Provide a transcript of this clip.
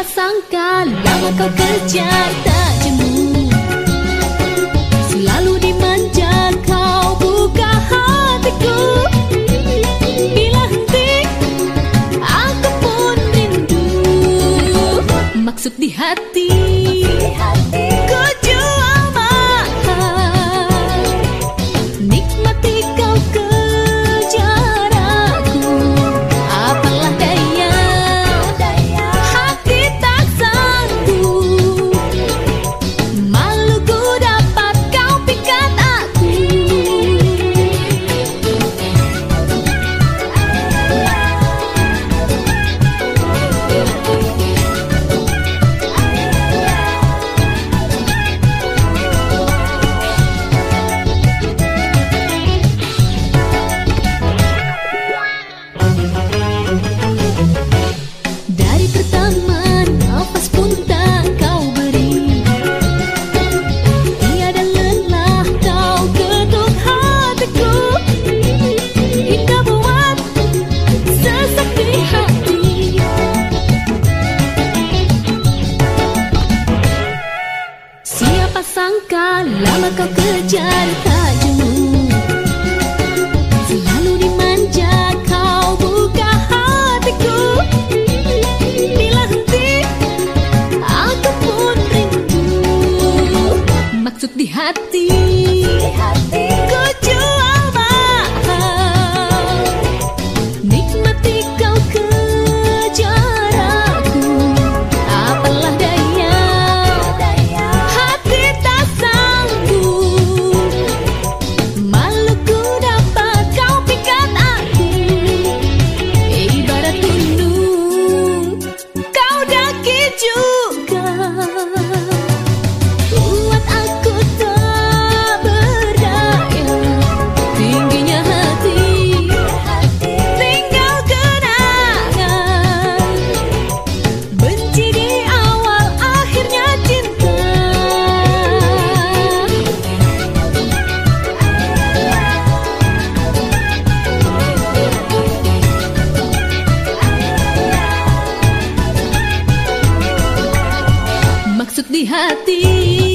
Siapa sangka lama kau kerja tak jemu Selalu dimanja kau buka hatiku. Bila henti aku pun rindu. Maksud di hati, Maksud di hati. Lama kau kejar tajammu Selalu dimanja kau buka hatiku. Bila henti aku pun rindu. Maksud di hati hati.